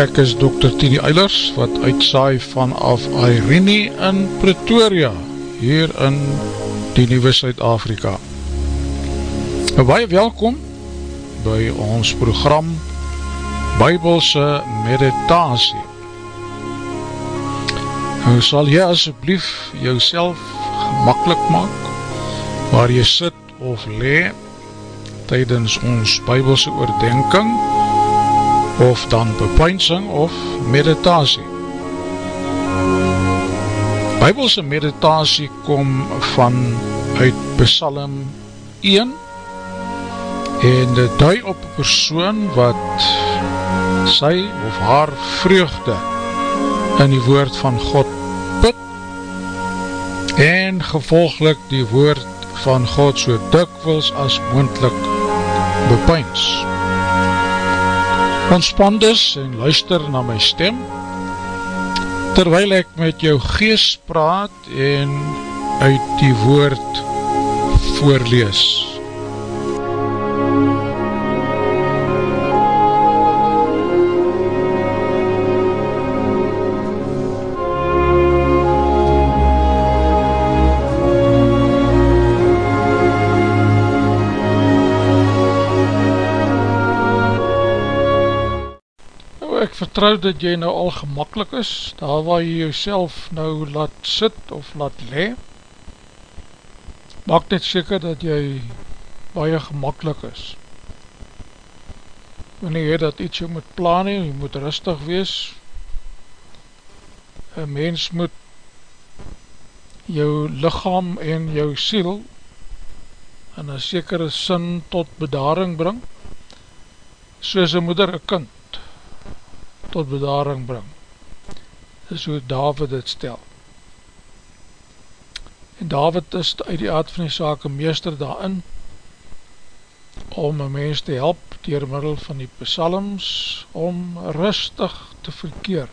Ek is Dr. Tini Eilers wat uitsaai vanaf Irene in Pretoria hier in die Nieuwe Suid-Afrika. Baie welkom by ons program Bybelse Meditasie. Nou sal jy asjeblief jouself gemakkelijk maak waar jy sit of le tydens ons Bybelse oordenking of dan bepeinsing of meditasie. Bybelse meditasie kom van uit Psalm 1 en dit dui op persoon wat sy of haar vreugde in die woord van God put en gevolglik die woord van God so dikwils as moendlik bepeins. Ontspan dus en luister na my stem. Terwyl ek met jou gees praat en uit die woord voorlees vertrou dat jy nou al gemakkelijk is, daar waar jy jouself nou laat sit of laat le, maak net seker dat jy baie gemakkelijk is. Wanneer jy dat iets jy moet plan heen, jy moet rustig wees, een mens moet jou lichaam en jou siel in een sekere sin tot bedaring bring, soos een moeder een kind tot bedaring bring. Dis hoe David het stel. En David is uit die aard van die sake meester daarin om een mens te help dier middel van die psalms om rustig te verkeer.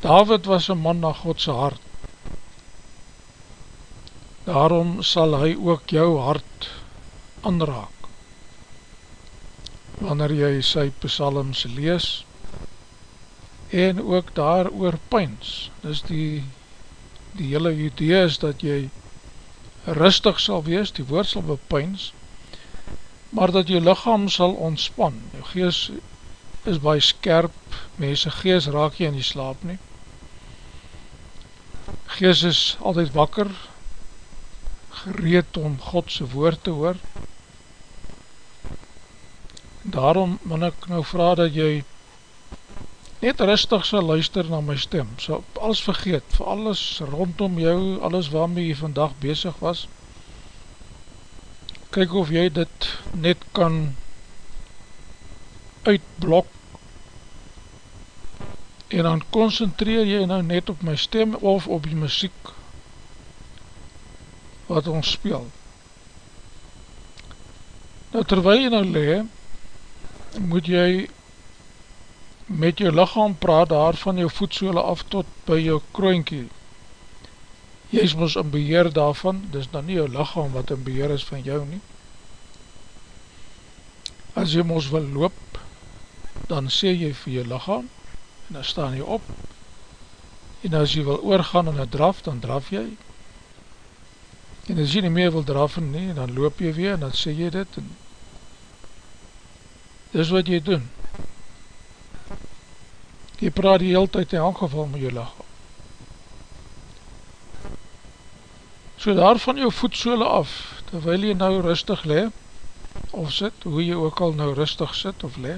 David was een man na Godse hart. Daarom sal hy ook jou hart aanraak. Wanneer jy sy psalms lees, en ook daar oor pyns. Dus die, die hele idee is dat jy rustig sal wees, die woord sal bepyns, maar dat jou lichaam sal ontspan. Jou gees is baie skerp, mense gees raak jy in die slaap nie. Gees is altyd wakker, gereed om Godse woord te hoor. Daarom moet ek nou vraag dat jy net rustig sal luister na my stem, sal alles vergeet, vir alles rondom jou, alles waarmee jy vandag bezig was, kyk of jy dit net kan uitblok, en dan concentreer jy nou net op my stem, of op die muziek, wat ons speel. Nou terwijl jy nou le, moet jy met jou lichaam praat daar van jou voetsole af tot by jou kroonkie. Jy is ons in beheer daarvan, dis dan nie jou lichaam wat in beheer is van jou nie. As jy ons wil loop, dan sê jy vir jou lichaam, en dan staan jy op, en as jy wil oorgaan in een draf, dan draf jy, en as jy nie meer wil drafen nie, dan loop jy weer, en dan sê jy dit, en dis wat jy doen, jy praat die hele tyd in elk geval met jou lichaam. So daar van jou voetsole af, terwijl jy nou rustig le, of sit, hoe jy ook al nou rustig sit of le,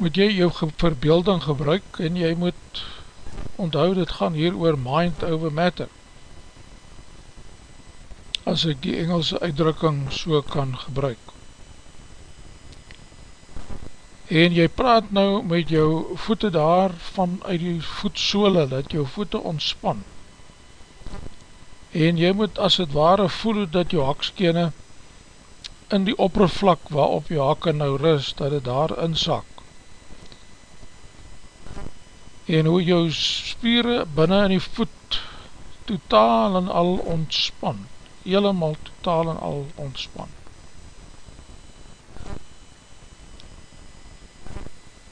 moet jy jou verbeelding gebruik en jy moet onthou dit gaan hier oor mind over matter. As ek die Engelse uitdrukking so kan gebruik en jy praat nou met jou voete daar van uit die voetsole, dat jou voete ontspan. En jy moet as het ware voel dat jou hakskene in die oppervlak waarop jou hakke nou rust, dat het daar insak. En hoe jou spieren binnen in die voet totaal en al ontspan helemaal totaal en al ontspan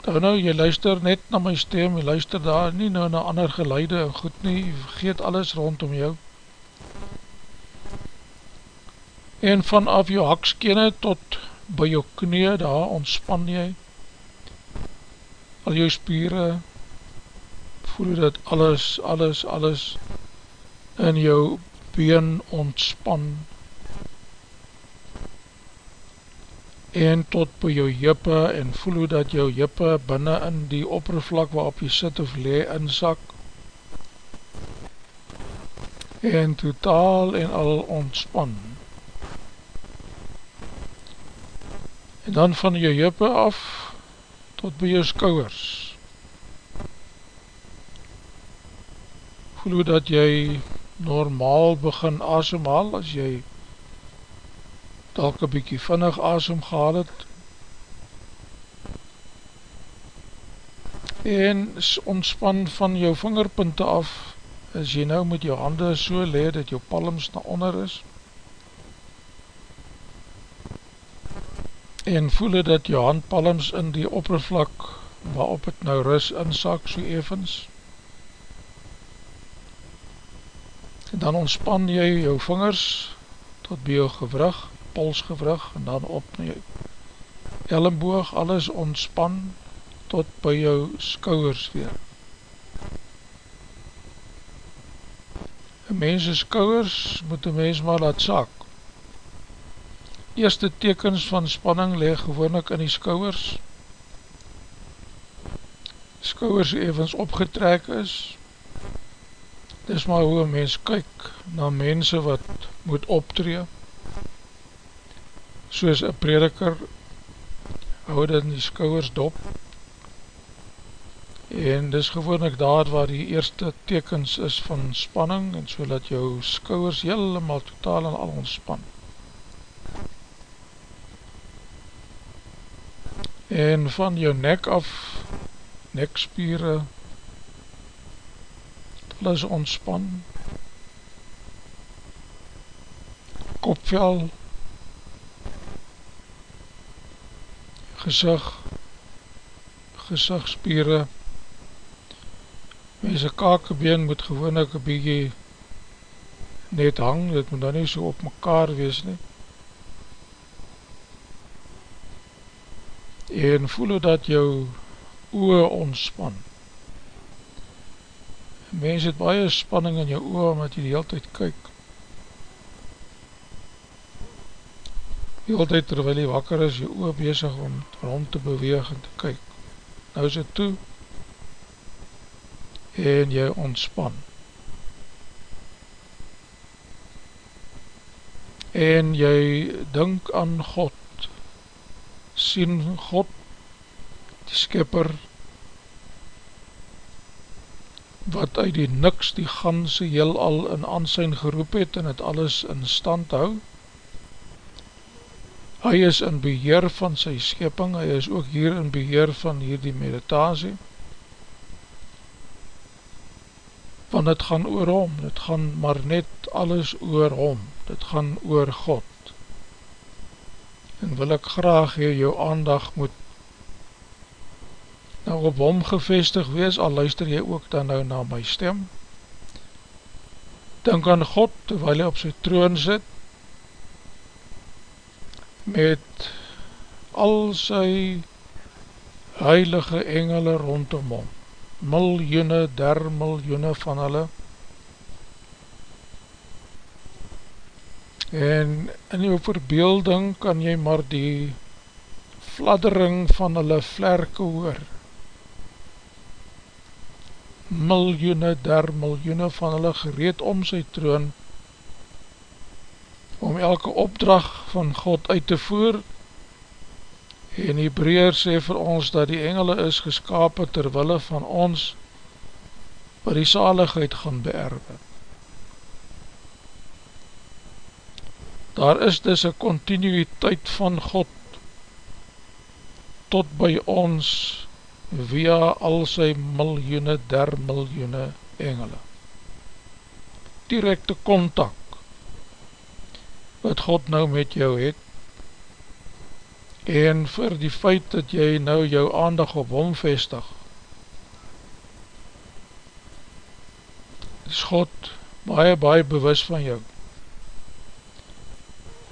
Nou nou, jy luister net na my stem, jy luister daar nie nou na ander geluide en goed nie, jy vergeet alles rondom jou. En vanaf jou hakskene tot by jou knie, daar ontspan jy, al jou spieren, voel dat alles, alles, alles in jou been ontspan, en tot by jou jippe en voel hoe dat jou jippe binnen in die oppervlak waarop jy sit of le inzak en totaal en al ontspan. En dan van jou jippe af tot by jou skouwers voel hoe dat jy normaal begin asemhaal as jy dalk een bykie vinnig asem gehad het. En ontspan van jou vingerpunte af as jy nou met jou hande so leed dat jou palms na onder is. En voel dat jou handpalms in die oppervlak waarop het nou ris insak so evens en dan ontspan jy jou vingers tot by jou gewrug polsgewrug en dan op jou ellenboog, alles ontspan tot by jou skouwers weer. Een mense skouwers moet een mens maar laat sak. Eerste tekens van spanning leg gewoonlik in die skouwers. Skouwers evens opgetrek is. Dis maar hoe een mens kyk na mense wat moet optree soos een prediker hou dit in die skouwers dop. En dis gewoonlik daar waar die eerste tekens is van spanning en so dat jou skouwers helemaal totaal en al ontspan. En van jou nek af nekspiere alles ontspan. Kopvel gezag, gezagspieren, mense kakebeen moet gewoon ek een bykie net hang, dit moet dan nie so op mekaar wees nie. En voel dat jou oe ontspan. Mens het baie spanning in jou oe, omdat jy die hele tijd kyk. Die altijd terwijl jy wakker is, jy oor bezig om rond te beweeg en te kyk. Nou is het toe en jy ontspan. En jy dink aan God, sien God, die skipper, wat uit die niks die ganse heel al in ansijn geroep het en het alles in stand hou, hy is in beheer van sy schepping, hy is ook hier in beheer van hierdie meditasie, want het gaan oor hom, het gaan maar net alles oor hom, het gaan oor God, en wil ek graag hier jou aandag moet nou op hom gevestig wees, al luister jy ook dan nou na my stem, denk aan God, terwijl hy op sy troon sit, met al sy heilige engele rondom hom, miljoene, der miljoene van hulle, en in jou verbeelding kan jy maar die fladdering van hulle vlerke hoor, miljoene, der miljoene van hulle gereed om sy troon, elke opdracht van God uit te voer en Hebreer sê vir ons dat die engele is geskapen terwille van ons wat die zaligheid gaan beerwe. Daar is dus een continuïteit van God tot by ons via al sy miljoene der miljoene engele. Directe contact wat God nou met jou het en vir die feit dat jy nou jou aandag op hom vestig. Is God baie, baie bewus van jou.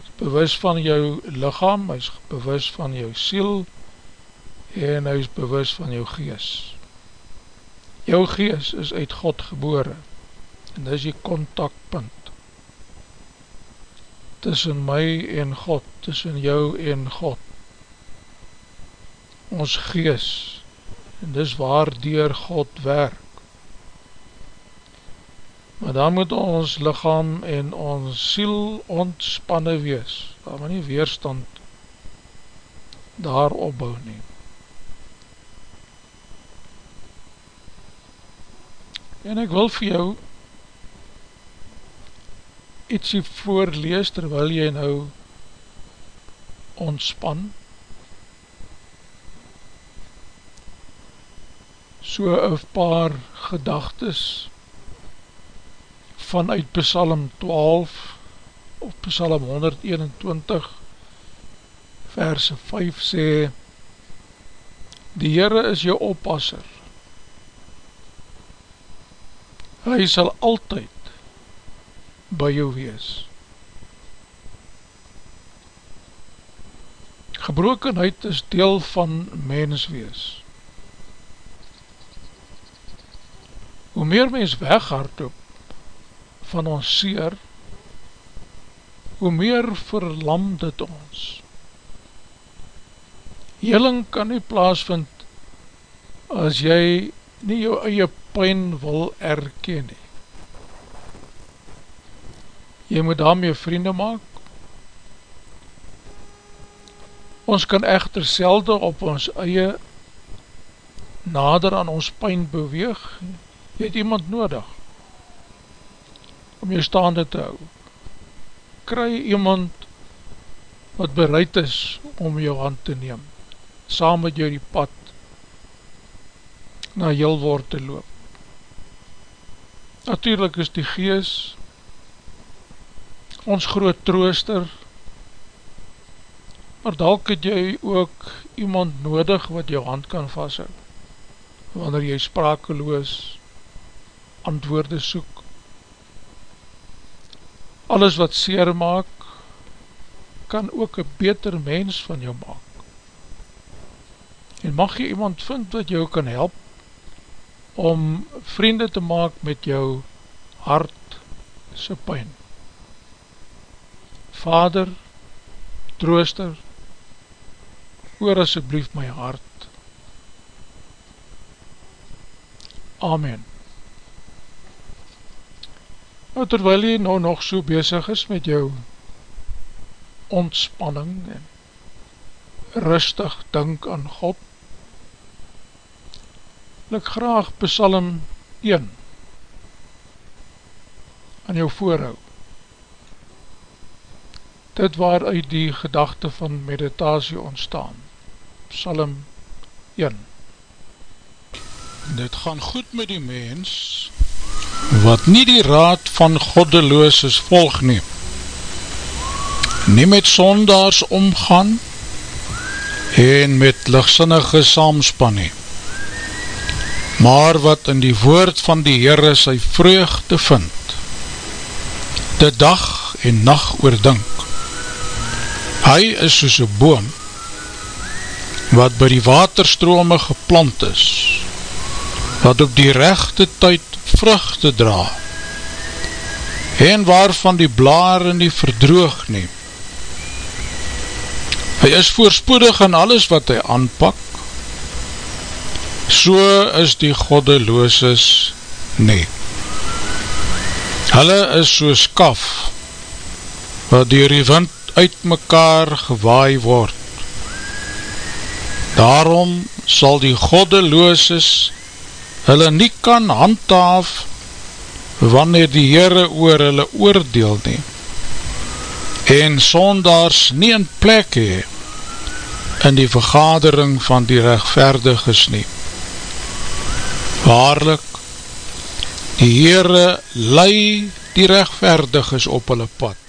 Is bewus van jou lichaam, hy is bewus van jou siel en hy is bewus van jou gees. Jou gees is uit God gebore en dit is die contactpunt tussen my en God, tussen jou en God. Ons gees en dis waar dier God werk. Maar dan moet ons lichaam en ons siel ontspanne wees. Waar maar nie weerstand daar opbouw neem en ek wil vir jou ietsie voorlees terwyl jy nou ontspan? So een paar gedagtes vanuit Psalm 12 of Psalm 121 verse 5 sê Die Heere is jou oppasser. Hy sal altyd by jou wees Gebrokenheid is deel van mens wees hoe meer mens weghardop van ons seer, hoe meer verlam dit ons. Heling kan nie plaasvind as jy nie jou eie pijn wil erken nie. Jy moet daarmee vriende maak. Ons kan echter selde op ons eie nader aan ons pijn beweeg, jy het iemand nodig om jou staande te hou. Kry iemand wat bereid is om jou hand te neem saam met jou die pad na heel woord te loop. Natuurlijk is die gees ons groot trooster maar dalk het jy ook iemand nodig wat jou hand kan vasthou wanneer jy sprakeloos antwoorde soek. Alles wat seer maak, kan ook een beter mens van jou maak. En mag jy iemand vind wat jou kan help, om vriende te maak met jou hart sy pijn. Vader, trooster, oor asjeblief my hart. Amen. Nou terwyl jy nou nog so bezig is met jou ontspanning en rustig dink aan God, wil ek graag Psalm 1 aan jou voorhou. Dit waaruit die gedachte van meditasie ontstaan. Psalm 1 Dit gaan goed met die mens, wat nie die raad van goddelooses volg nie, nie met sondaars omgaan en met lichtsinnige saamspan nie, maar wat in die woord van die Heere sy vreugde vind, de dag en nacht oordink. Hy is soos een boom, wat by die waterstrome geplant is, wat op die rechte tyd vruchte dra en waarvan die blare nie verdroog neem. Hy is voorspoedig in alles wat hy aanpak, so is die goddelooses nie. Hulle is so skaf, wat dier die wind uit mekaar gewaai word. Daarom sal die goddelooses hulle nie kan handhaaf wanneer die Heere oor hulle oordeel nie en sondaars nie in plek hee in die vergadering van die rechtverdiges nie. Waarlik, die Heere lei die rechtverdiges op hulle pad.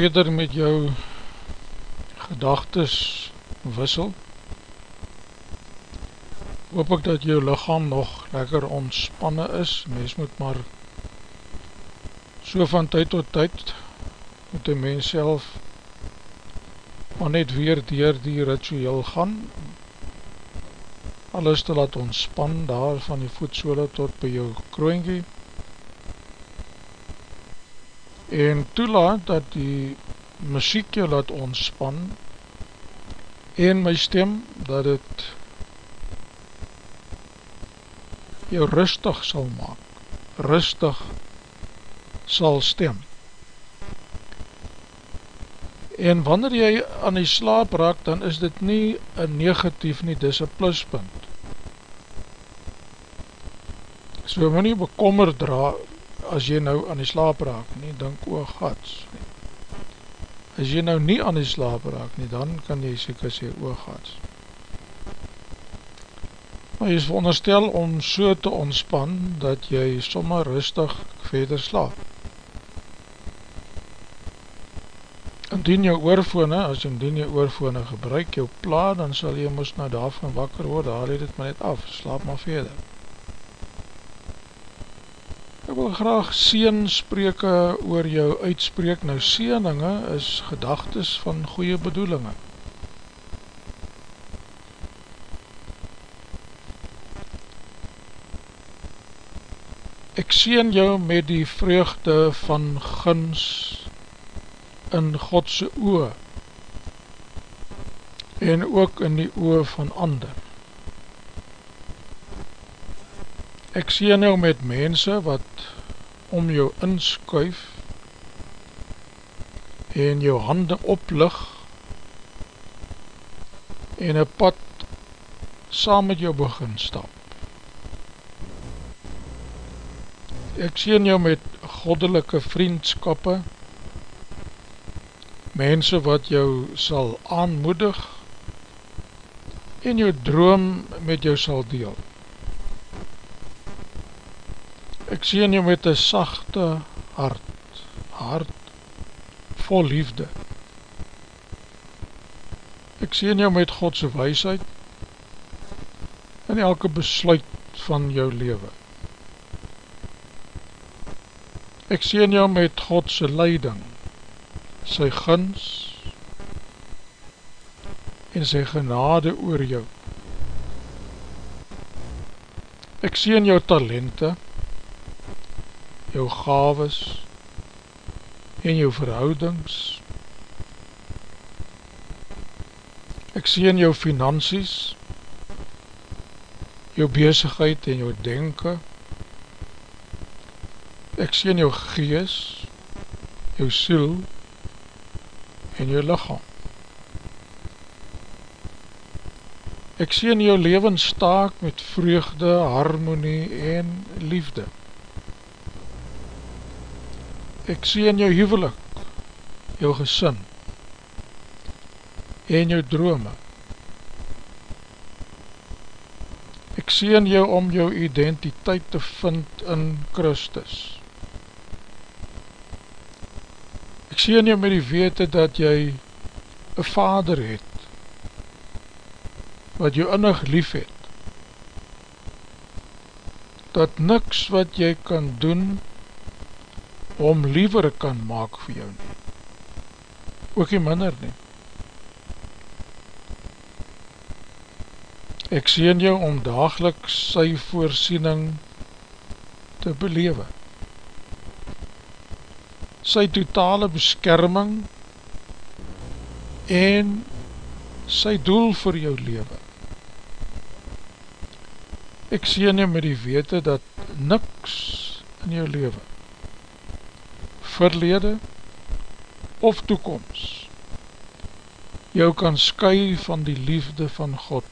Verder met jou gedagtes wissel, hoop ek dat jou lichaam nog lekker ontspanne is, mens moet maar so van tyd tot tyd moet die mens self maar net weer dier die ritueel gaan. Alles te laat ontspan daar van die voetsole tot by jou kroonkie en toelaat dat die muziek jou laat ontspan en my stem dat het jou rustig sal maak rustig sal stem. En wanneer jy aan die slaap raak, dan is dit nie een negatief nie, dis een pluspunt. So moet nie bekommer dra, as jy nou aan die slaap raak nie, denk oor gats. As jy nou nie aan die slaap raak nie, dan kan jy sê oor gats. Maar jy is veronderstel om so te ontspan, dat jy sommer rustig verder slaap. indien jou oorfone, as indien jou oorfone gebruik jou pla, dan sal jy moest nou daarvan wakker word, haal jy dit maar net af, slaap maar verder. Wil graag seenspreke oor jou uitspreek, nou seeninge is gedagtes van goeie bedoelinge. Ek seen jou met die vreugde van guns in Godse oe en ook in die oe van ander. Ek sê nou met mense wat om jou inskuif en jou hande oplig en een pad saam met jou begin stap. Ek sien jou met goddelike vriendskappe mense wat jou sal aanmoedig en jou droom met jou sal deel. Ek sien jou met een sachte hart, hart vol liefde. Ek sien jou met Godse weisheid in elke besluit van jou leven. Ek sien jou met Godse leiding sy guns en sy genade oor jou. Ek sien jou talente, jou gaves en jou verhoudings. Ek sien jou finansies, jou bezigheid en jou denken. Ek sien jou gees, jou siel, en jou lichaam. Ek sien jou leven staak met vreugde, harmonie en liefde. Ek sien jou huwelik, jou gesin en jou drome. Ek sien jou om jou identiteit te vind in Christus. sien jou met die wete dat jy een vader het, wat jou innig lief het, dat niks wat jy kan doen, om liever kan maak vir jou nie, ook nie minder nie. Ek sien jou om dageliks sy voorsiening te belewe sy totale beskerming en sy doel vir jou leven. Ek sien jou met die wete dat niks in jou leven, verlede of toekomst, jou kan sky van die liefde van God.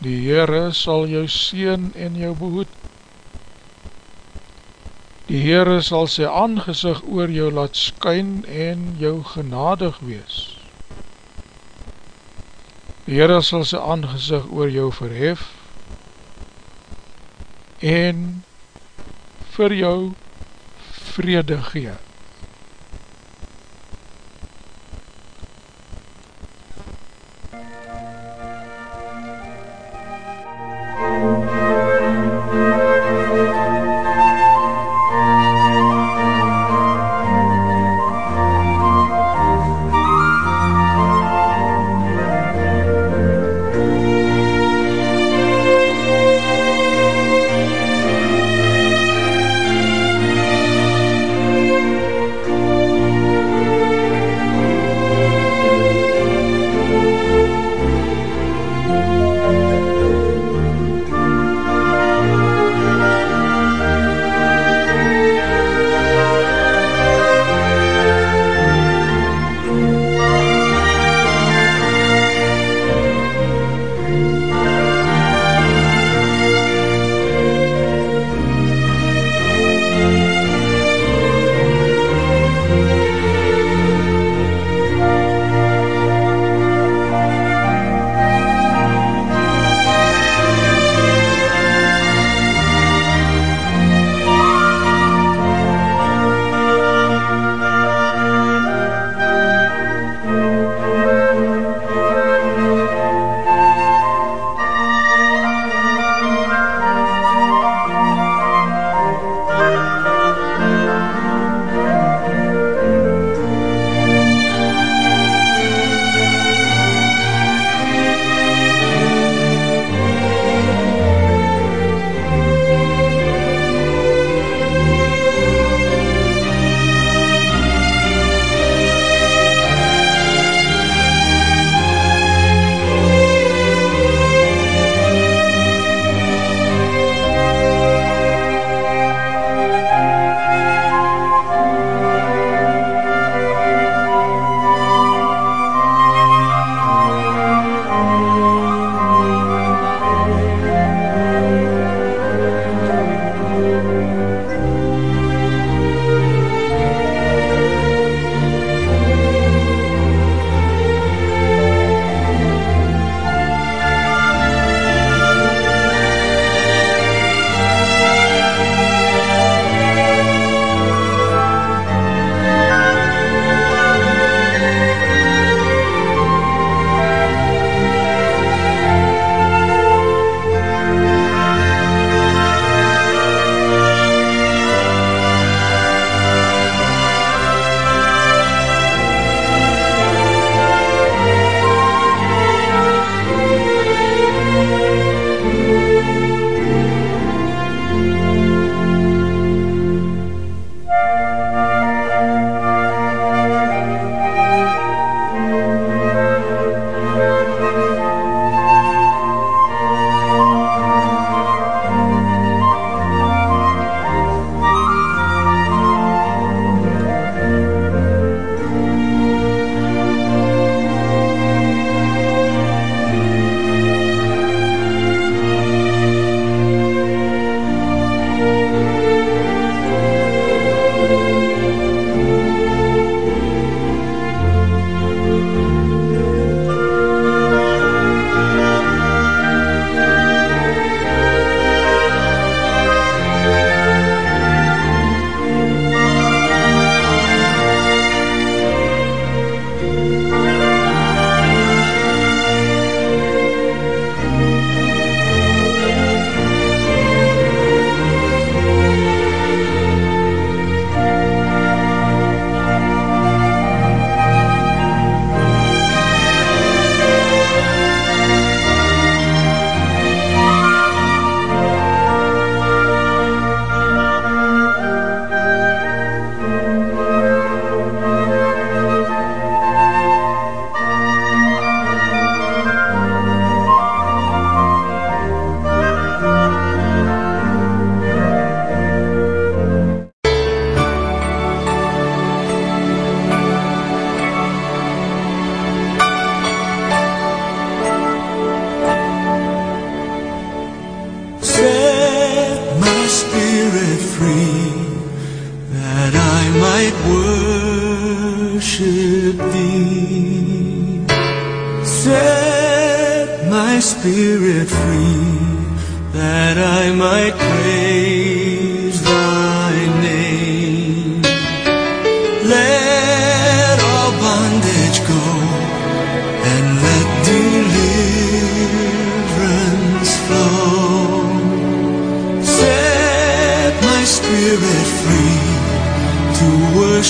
Die Heere sal jou sien en jou behoed Die Heere sal sy aangezig oor jou laat skyn en jou genadig wees. Die Heere sal sy aangezig oor jou verhef en vir jou vrede gee.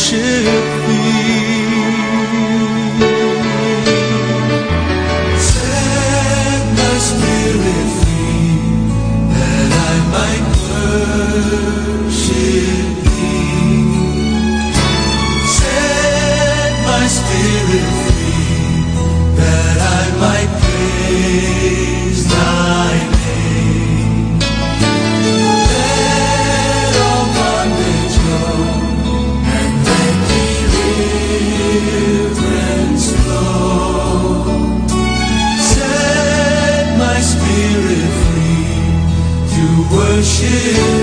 是 Een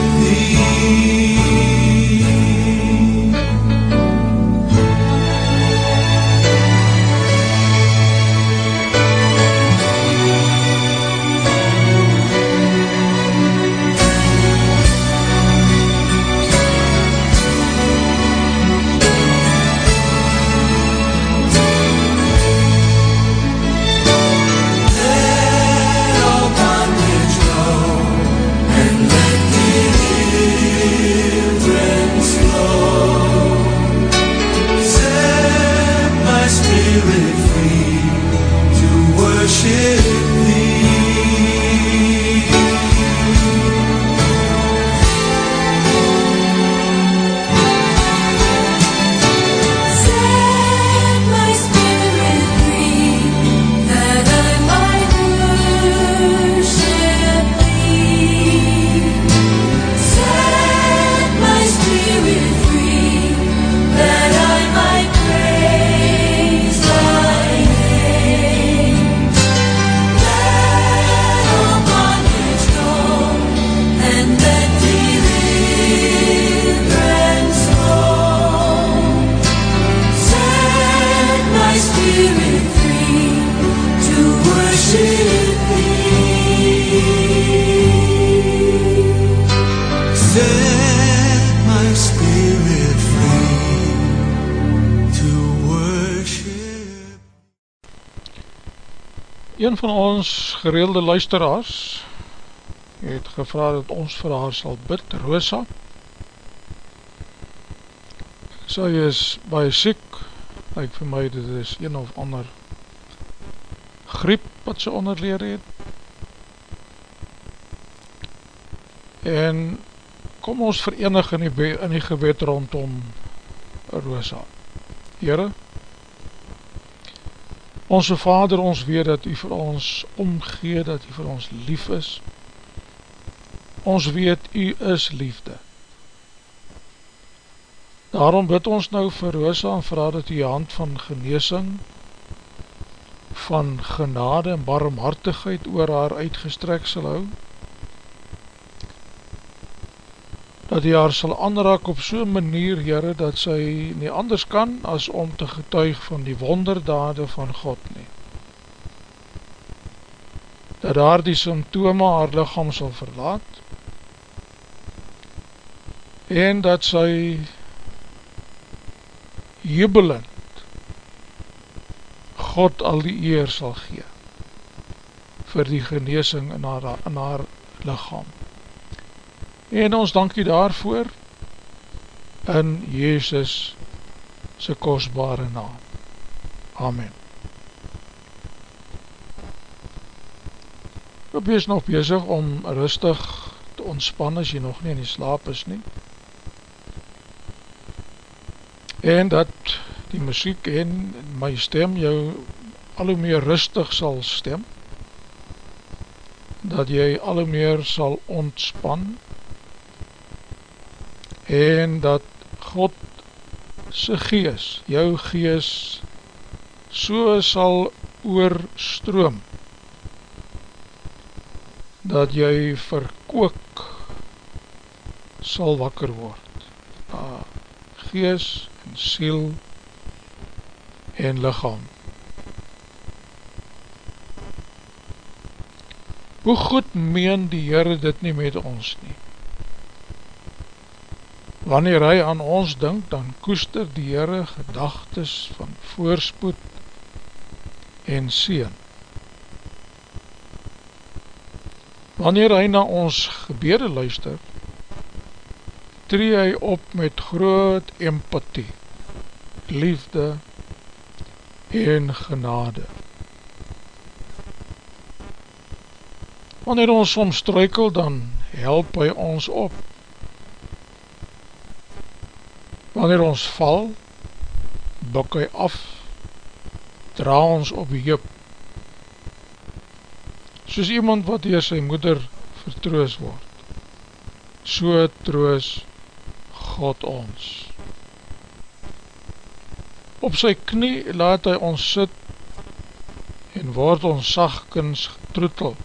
gereelde luisteraars het gevra dat ons vir haar sal bid, Rosa. Sy is baie siek, like vir my dit is een of ander griep wat sy onderleer het. En kom ons verenig in die, in die gebed rondom Rosa. Heere, Onze Vader, ons weet dat u vir ons omgee, dat u vir ons lief is. Ons weet, u is liefde. Daarom bid ons nou vir Rosa en vraag dat u hand van geneesing, van genade en barmhartigheid oor haar uitgestrek sal hou, dat hy haar sal aanraak op so'n manier, Heere, dat sy nie anders kan as om te getuig van die wonderdade van God nie. Dat daar die symptome haar lichaam sal verlaat en dat sy jubelend God al die eer sal gee vir die geneesing in haar, in haar lichaam. En ons dankie daarvoor in Jezus sy kostbare naam. Amen. Ek wees nog bezig om rustig te ontspan as jy nog nie in die slaap is nie. En dat die muziek en my stem jou al hoe meer rustig sal stem. Dat jy al hoe meer sal ontspan en dat God sy gees, jou gees, so sal oorstroom, dat jy verkook sal wakker word, na gees en siel en lichaam. Hoe goed meen die Heere dit nie met ons nie? Wanneer hy aan ons dink, dan koester die Heere gedagtes van voorspoed en seen. Wanneer hy na ons gebede luister, tree hy op met groot empathie, liefde en genade. Wanneer ons soms struikel, dan help hy ons op. Wanneer ons val, buk hy af, dra ons op die heup. Soos iemand wat hier sy moeder vertroos word, so troos God ons. Op sy knie laat hy ons sit en word ons sagkens getroetel.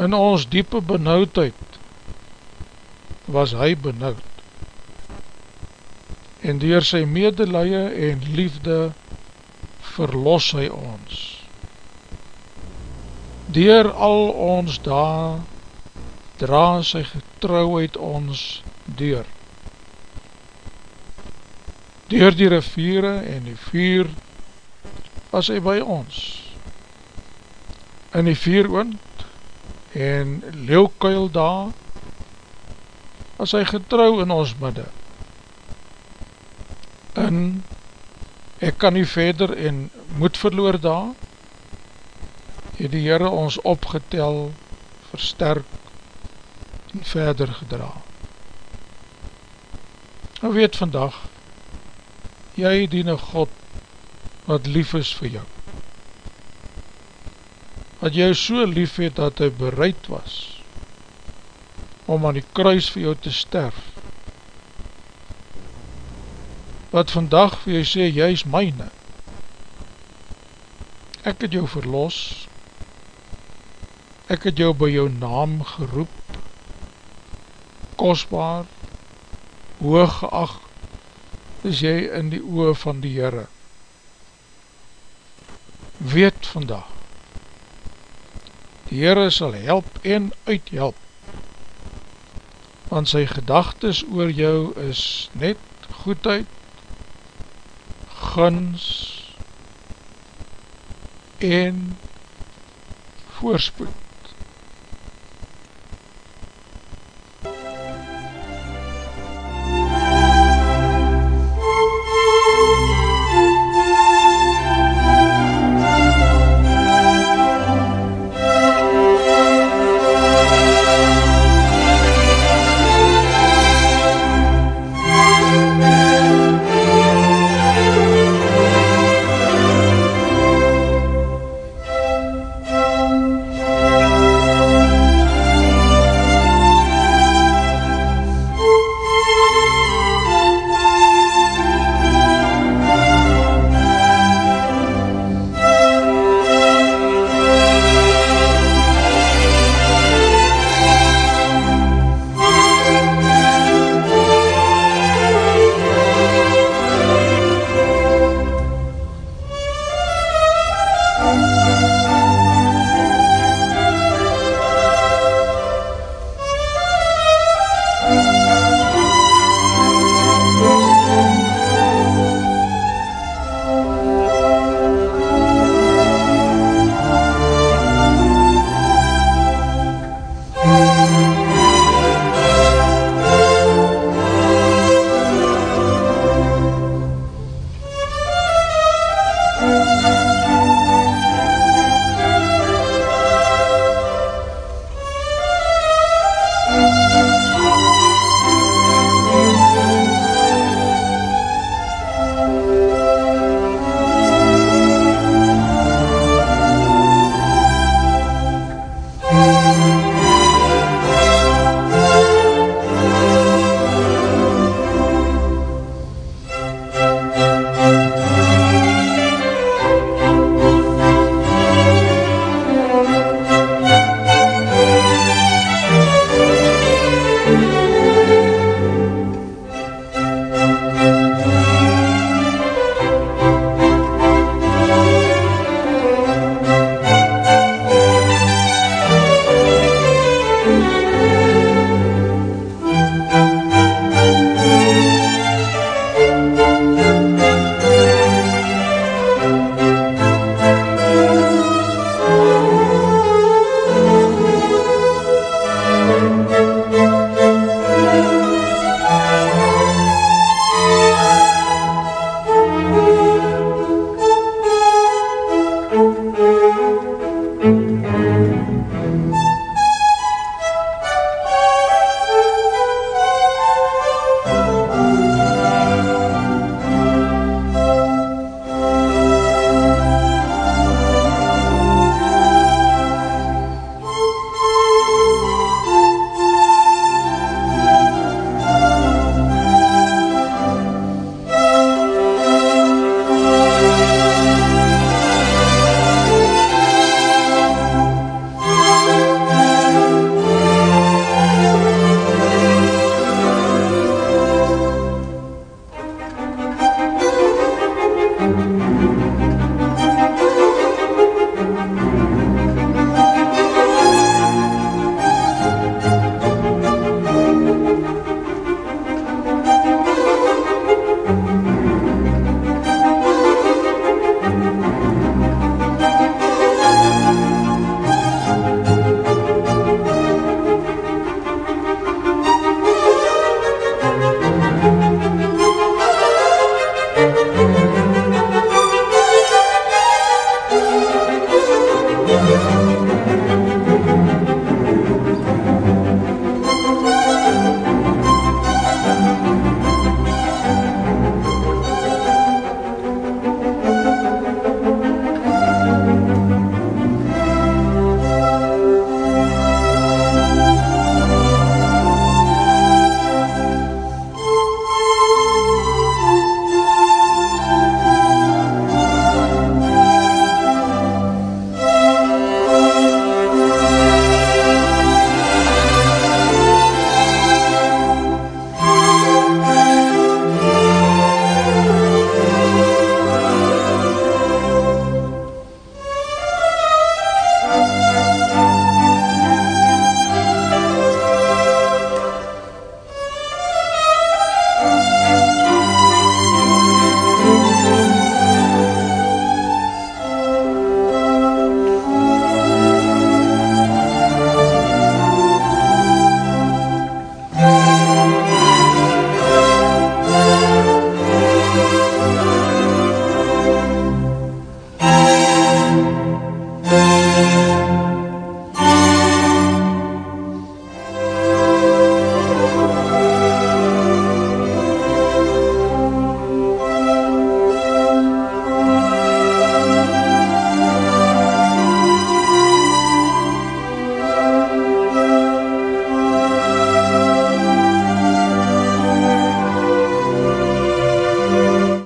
In ons diepe benauwdheid was hy benauwd en dier sy medelije en liefde verlos hy ons. Dier al ons daar dra sy getrouheid ons dier. Dier die riviere en die vuur was hy by ons. In die vuur oond en leeuwkuil daar was hy getrouw in ons midde. In ek kan nie verder en moet verloor daar. Het die Heere ons opgetel versterk en verder gedra. Nou weet vandag jy dien een God wat lief is vir jou. Wat jou so lief het dat hy bereid was om aan die kruis vir jou te sterf wat vandag vir jou sê, jy is myne. Ek het jou verlos, ek het jou by jou naam geroep, kostbaar, hooggeacht, is jy in die oor van die Heere. Weet vandag, die Heere sal help en uithelp, want sy gedagtes oor jou is net goedheid, guns en voorspoed.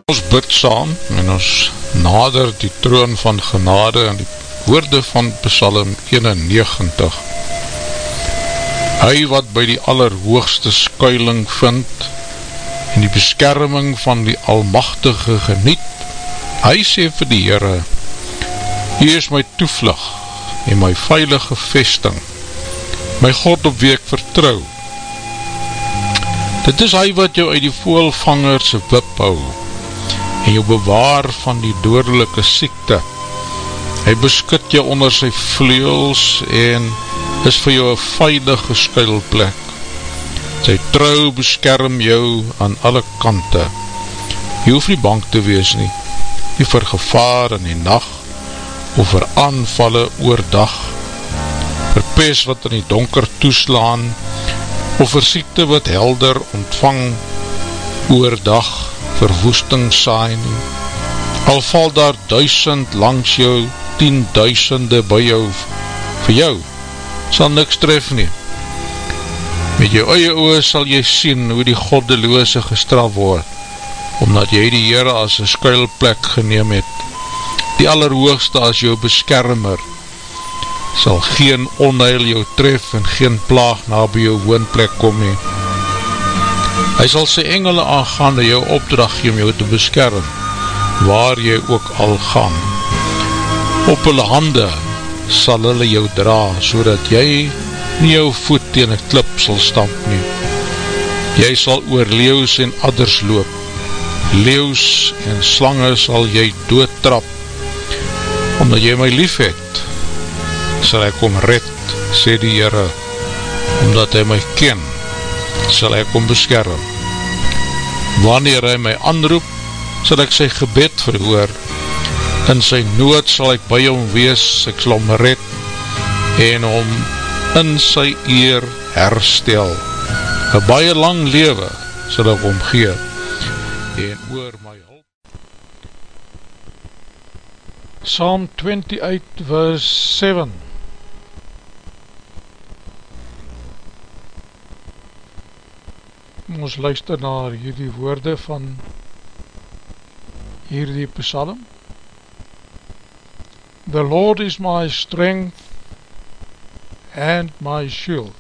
Ons bid saam en ons nader die troon van genade en die woorde van Psalm 91. Hy wat by die allerhoogste skuiling vind en die beskerming van die Almachtige geniet, hy sê vir die Heere, Hier is my toevlug en my veilige vesting, my God op wie ek vertrouw, Dit is hy wat jou uit die voelvangers wip hou en jou bewaar van die doordelike siekte. Hy beskut jou onder sy vleels en is vir jou een veilige skuilplek. Sy trouw beskerm jou aan alle kante. Jy hoef nie bang te wees nie, nie vir gevaar in die nacht of vir aanvallen oordag, vir pes wat in die donker toeslaan, of vir siekte wat helder ontvang oordag verwoesting saai nie. Al val daar duisend langs jou, tienduisende by jou, vir jou, sal niks tref nie. Met jou eie oor sal jy sien hoe die goddeloose gestraf word, omdat jy die Heere as een skuilplek geneem het, die allerhoogste as jou beskermer, sal geen onheil jou tref en geen plaag na by jou woonplek kom nie. Hy sal sy engele aangaan en jou opdracht om jou te beskerm, waar jy ook al gaan. Op hulle hande sal hulle jou dra, so dat jy nie jou voet tegen een klip sal stamp nie. Jy sal oor leeuws en adders loop, leeuws en slange sal jy doodtrap, omdat jy my lief het, sal ek om red, sê die Heere, omdat hy my ken, sal ek om beskerm. Wanneer hy my anroep, sal ek sy gebed verhoor, in sy nood sal ek by hom wees, ek sal om red, en om in sy eer herstel. Een baie lang lewe sal ek omgee, en oor my hulp. Psalm 28 verse 7 ons luister na hierdie woorde van hierdie psalm. The Lord is my strength and my shield.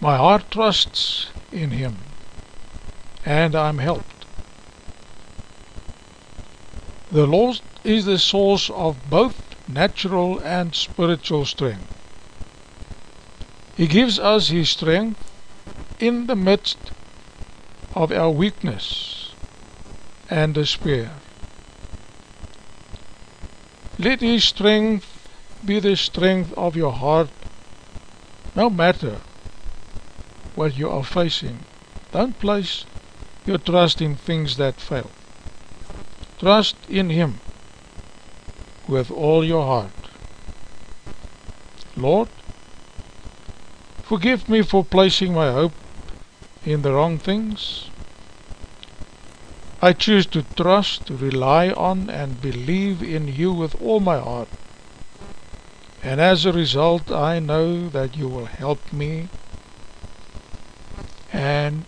My heart trusts in him and I'm helped. The Lord is the source of both natural and spiritual strength. He gives us his strength in the midst of our weakness and despair. Let His strength be the strength of your heart, no matter what you are facing. Don't place your trust in things that fail. Trust in Him with all your heart. Lord, forgive me for placing my hope in the wrong things. I choose to trust, rely on and believe in you with all my heart. And as a result, I know that you will help me. And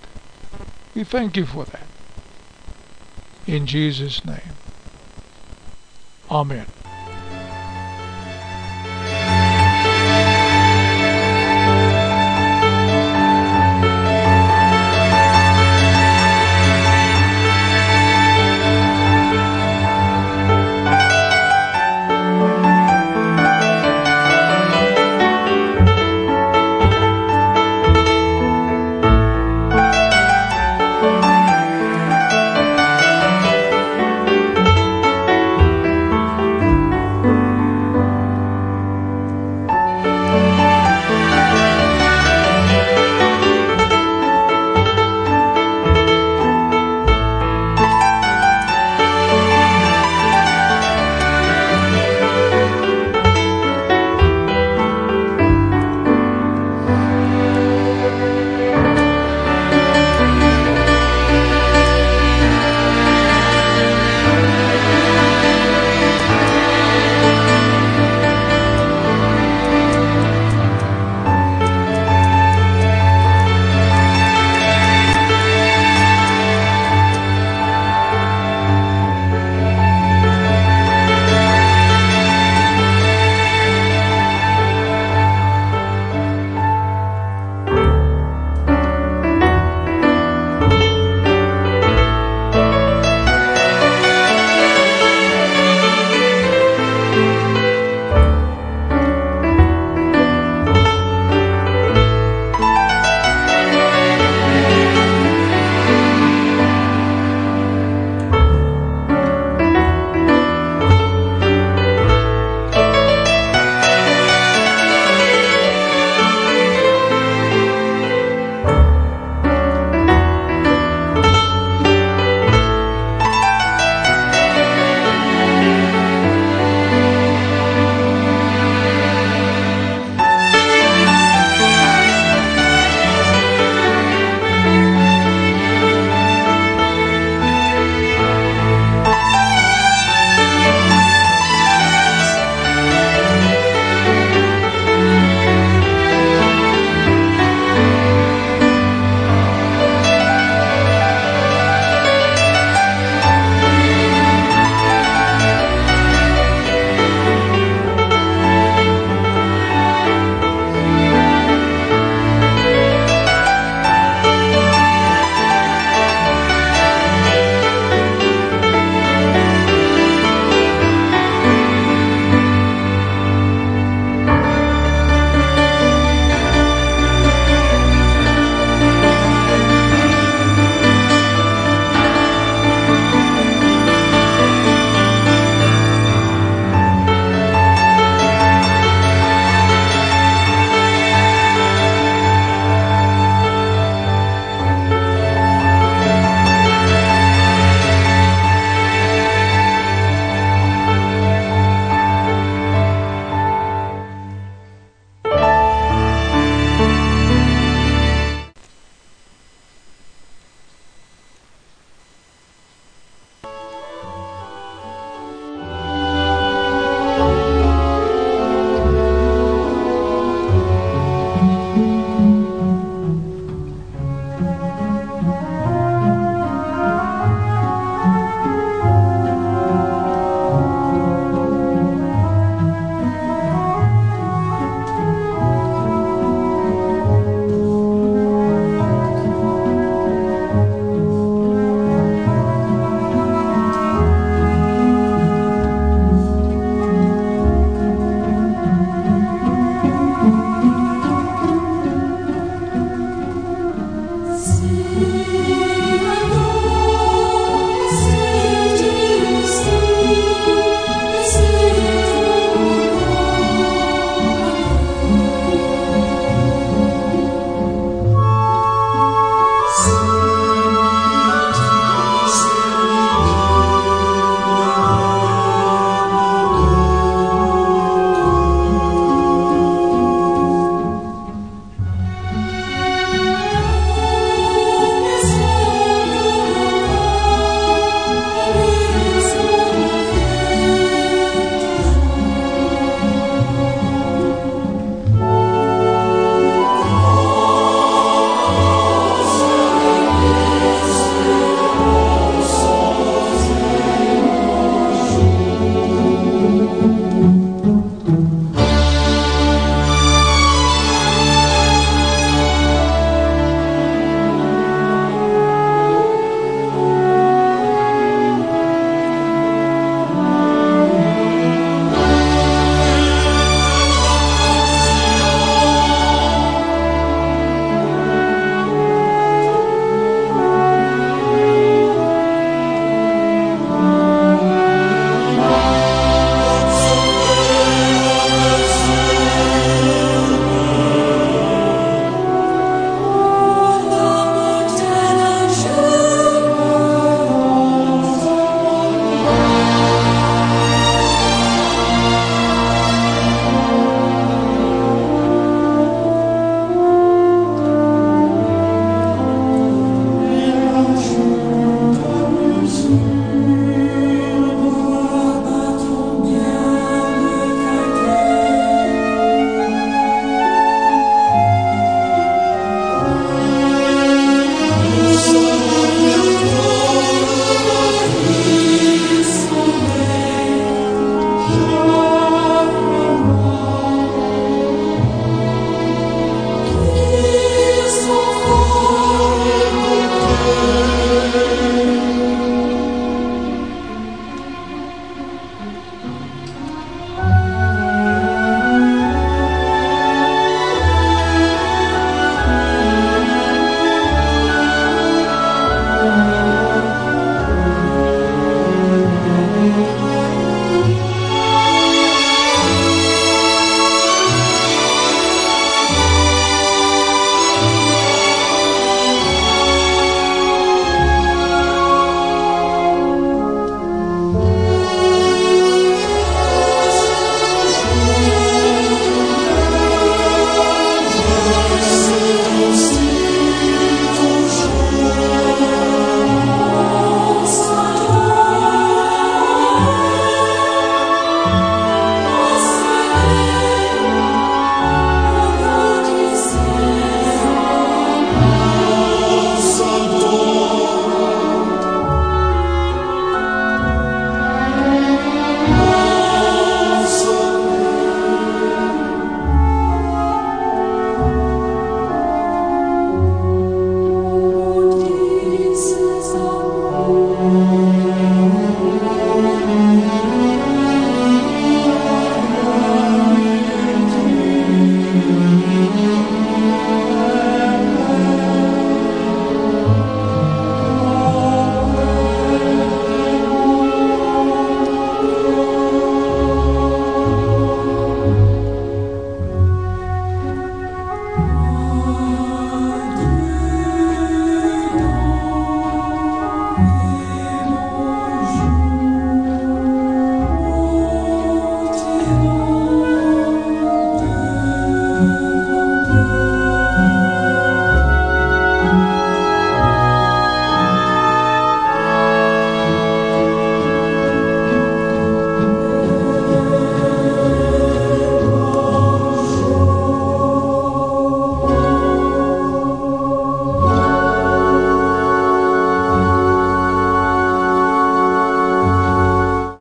we thank you for that. In Jesus' name. Amen.